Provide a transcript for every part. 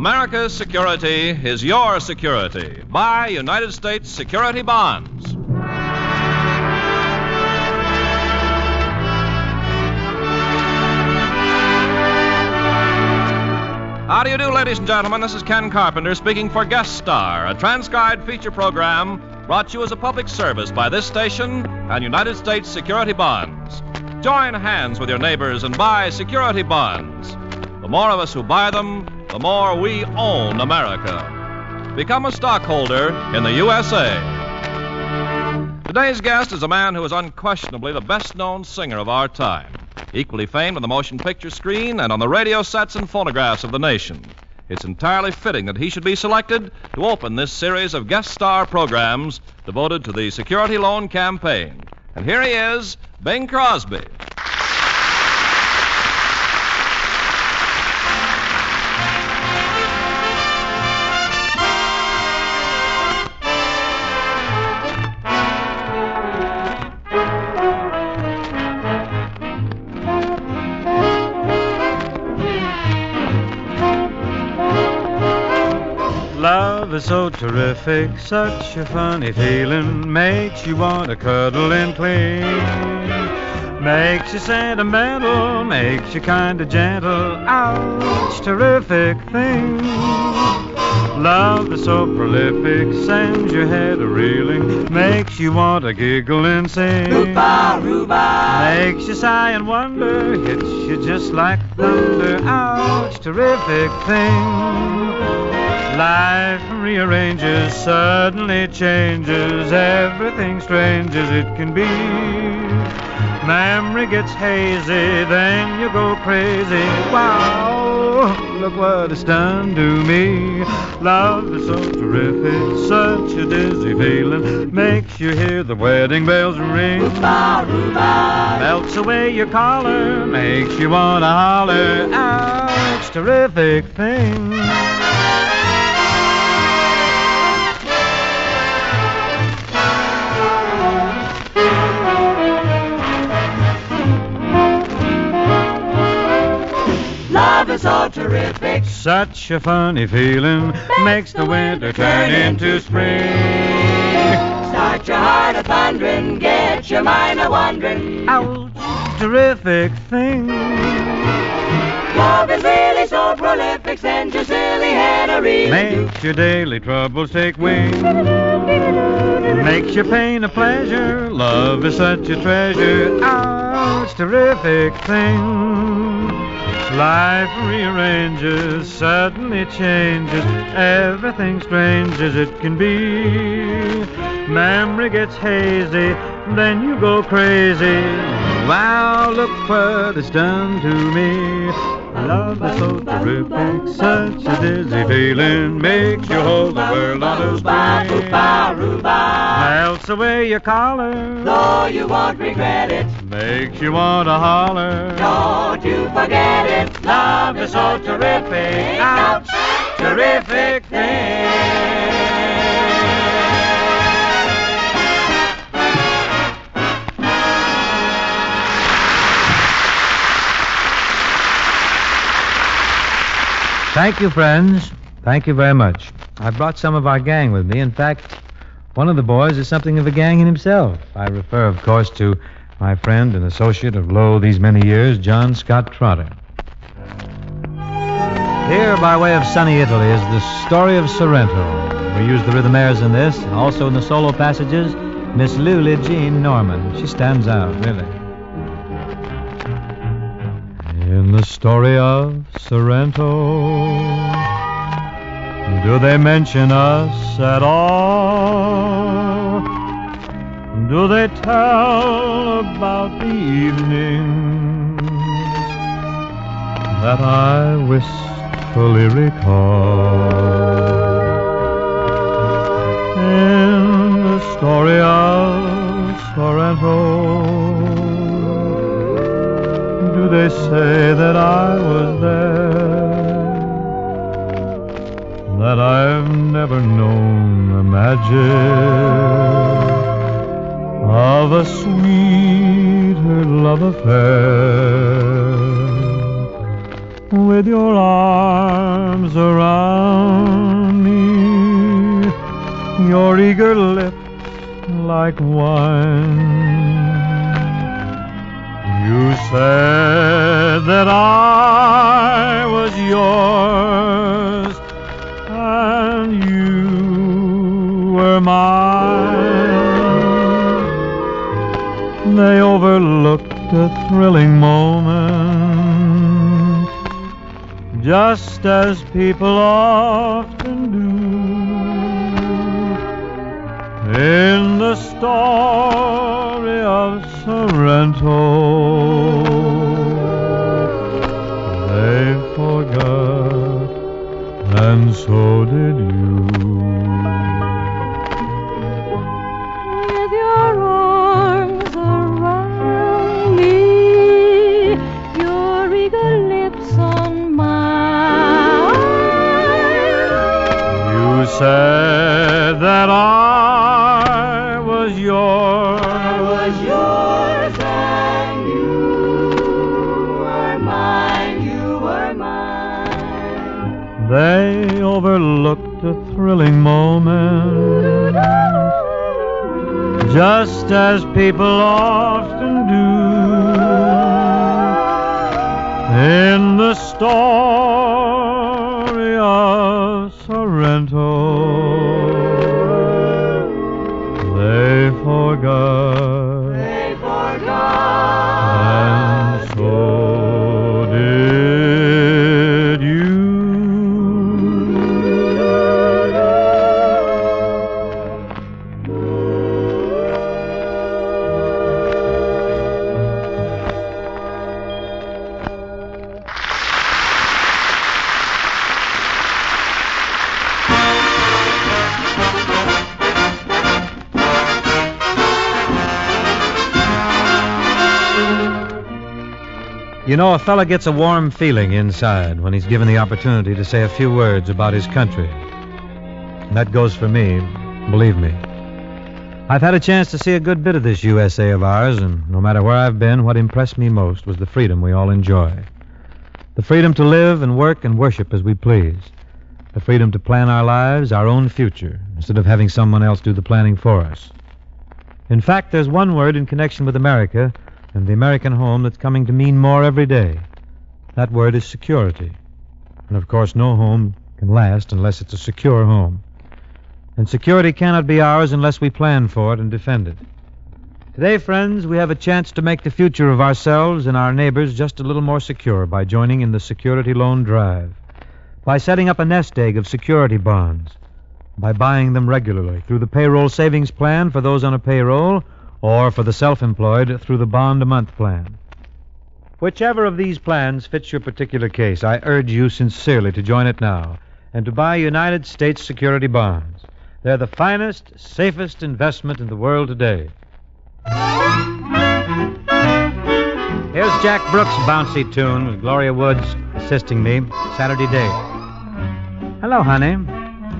America's security is your security. Buy United States security bonds. How do you do, ladies and gentlemen? This is Ken Carpenter speaking for Guest Star, a transcribed feature program brought to you as a public service by this station and United States Security Bonds. Join hands with your neighbors and buy security bonds. The more of us who buy them, the more we own America. Become a stockholder in the USA. Today's guest is a man who is unquestionably the best known singer of our time equally famed on the motion picture screen and on the radio sets and phonographs of the nation. It's entirely fitting that he should be selected to open this series of guest star programs devoted to the security loan campaign. And here he is, Bing Crosby. So terrific, such a funny feeling, makes you want to cuddle and cling. Makes you sentimental, makes you kinda gentle, ouch, terrific thing. Love is so prolific, sends your head a reeling, makes you want to giggle and sing. Rooba, rooba. Makes you sigh and wonder, hits you just like thunder, ouch, terrific thing. Life rearranges, suddenly changes, everything strange as it can be. Memory gets hazy, then you go crazy. Wow, look what it's done to me. Love is so terrific, such a dizzy feeling, makes you hear the wedding bells ring. Melts away your collar, makes you wanna holler. Ouch, terrific thing. Terrific. Such a funny feeling makes the winter turn into spring. Start your heart a thundering, get your mind a wondering. Ouch, terrific thing. Love is really so prolific, sends your silly head a reeling. Makes your daily troubles take wing. Makes your pain a pleasure. Love is such a treasure. Ouch, terrific thing. Life rearranges, suddenly changes, everything strange as it can be. Memory gets hazy, then you go crazy. Wow, look what it's done to me. Love is so terrific, such a dizzy feeling, makes you hold the world on a string. Melts away your collar, Though you won't regret it, makes you want to holler. don't you forget it. Love is so terrific, ouch, terrific thing. Thank you, friends. Thank you very much. I brought some of our gang with me. In fact, one of the boys is something of a gang in himself. I refer, of course, to my friend and associate of lo these many years, John Scott Trotter. Here, by way of sunny Italy, is the story of Sorrento. We use the Rhythmaires in this, and also in the solo passages. Miss Loulie Jean Norman. She stands out, really. In the story of Sorrento, do they mention us at all? Do they tell about the evenings that I wistfully recall? In the story of Sorrento, they say that I was there? That I've never known the magic of a sweeter love affair. With your arms around me, your eager lips like wine you said that I was yours and you were mine. They overlooked a thrilling moment, just as people often do. In the story of Sorrento, they forgot, and so did you. They overlooked a thrilling moment, just as people often do. In the story of Sorrento, You know, a fella gets a warm feeling inside when he's given the opportunity to say a few words about his country. And that goes for me, believe me. I've had a chance to see a good bit of this USA of ours, and no matter where I've been, what impressed me most was the freedom we all enjoy. The freedom to live and work and worship as we please. The freedom to plan our lives, our own future, instead of having someone else do the planning for us. In fact, there's one word in connection with America and the American home that's coming to mean more every day. That word is security. And of course, no home can last unless it's a secure home. And security cannot be ours unless we plan for it and defend it. Today, friends, we have a chance to make the future of ourselves and our neighbors just a little more secure by joining in the Security Loan Drive, by setting up a nest egg of security bonds, by buying them regularly through the payroll savings plan for those on a payroll or for the self employed through the bond a month plan. Whichever of these plans fits your particular case, I urge you sincerely to join it now and to buy United States security bonds. They're the finest, safest investment in the world today. Here's Jack Brooks' bouncy tune with Gloria Wood assisting me Saturday day. Hello, honey.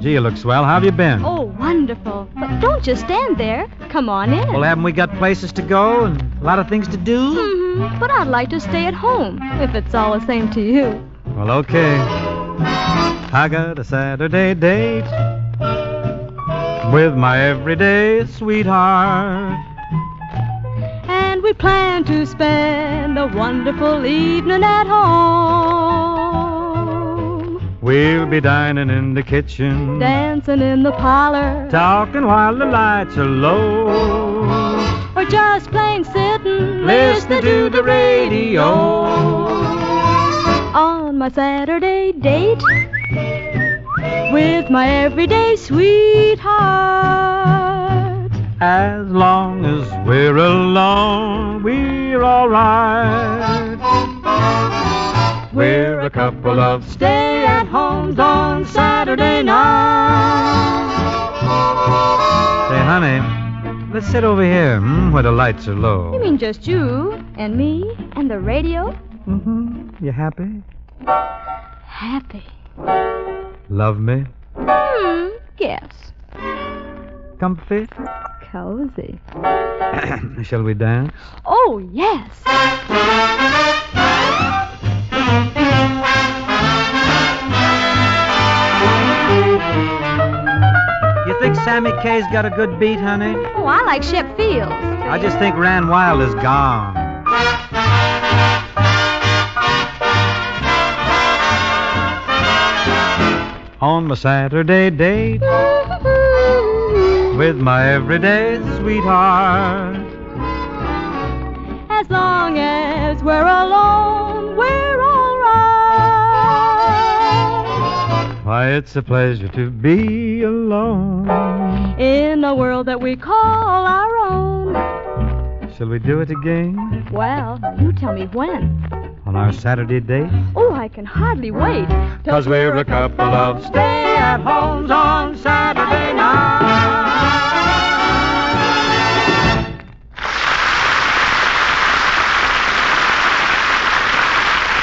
Gee, you look swell. How have you been? Oh, wonderful. But don't just stand there. Come on in. Well, haven't we got places to go and a lot of things to do? hmm But I'd like to stay at home, if it's all the same to you. Well, okay. I got a Saturday date with my everyday sweetheart. And we plan to spend a wonderful evening at home. We'll be dining in the kitchen, Dancing in the parlor. talking while the lights are low. Or just plain sitting, Listening to the radio. On my Saturday date with my everyday sweetheart. As long as we're alone, we're alright. A couple of Stay at homes on Saturday night. Say, honey, let's sit over here, hmm, where the lights are low. You mean just you and me and the radio? Mm-hmm. You happy? Happy. Love me? Hmm, yes. Comfy? Cozy. Shall we dance? Oh, yes. You think Sammy Kaye's got a good beat, honey? Oh, I like Shep Fields. I just think Ran Wilde is gone. On my Saturday date with my everyday sweetheart. As long as we're alone, we're Why, it's a pleasure to be alone. In a world that we call our own. Shall we do it again Well, you tell me when. on our Saturday date? Oh, I can hardly wait. Cause we're a couple of stay at homes on Saturday night.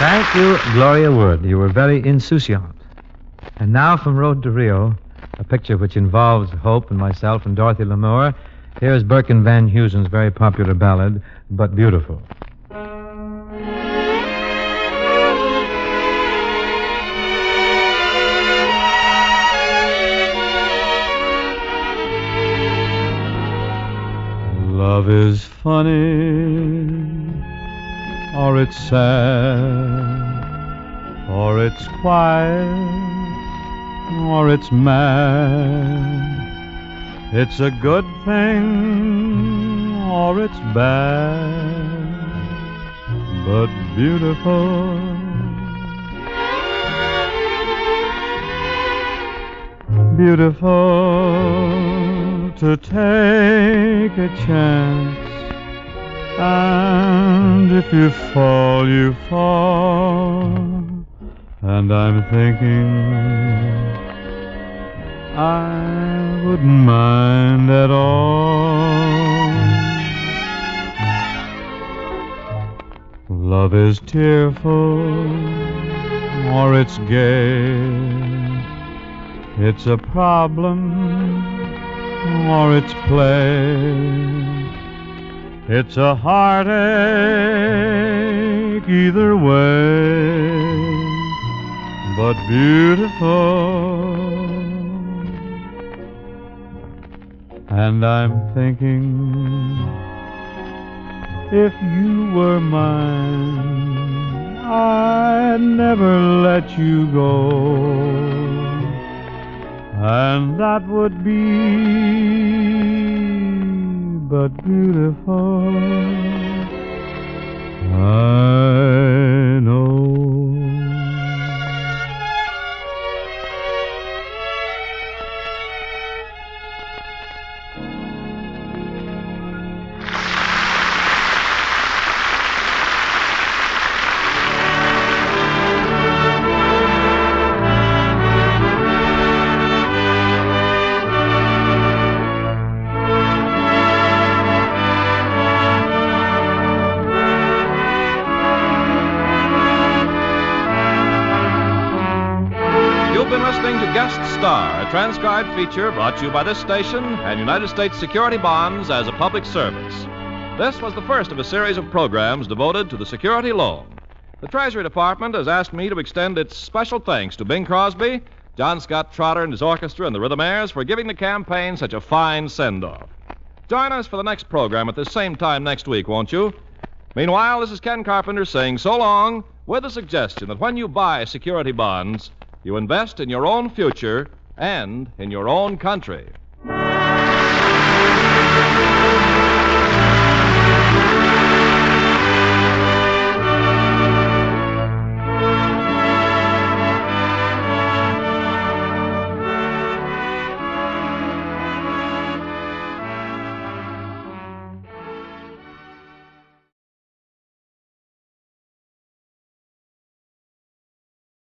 Thank you, Gloria Wood. You were very insouciant. And now from Road to Rio, a picture which involves Hope and myself and Dorothy Lamour. Here's Burke and Van Heusen's very popular ballad, But Beautiful. Love is funny, or it's sad, or it's quiet, or it's mad. It's a good thing, or it's bad, but beautiful. Beautiful to take a chance. And if you fall, you fall. And I'm thinking I wouldn't mind at all. Love is tearful or it's gay. It's a problem or it's play. It's a heartache either way, but beautiful. And I'm thinking if you were mine, I'd never let you go. And that would be but beautiful. I know. Transcribed feature brought to you by this station and United States Security Bonds as a public service. This was the first of a series of programs devoted to the security loan. The Treasury Department has asked me to extend its special thanks to Bing Crosby, John Scott Trotter and his orchestra, and the Rhythmaires for giving the campaign such a fine send off. Join us for the next program at the same time next week, won't you? Meanwhile, this is Ken Carpenter saying so long with a suggestion that when you buy security bonds, you invest in your own future and in your own country.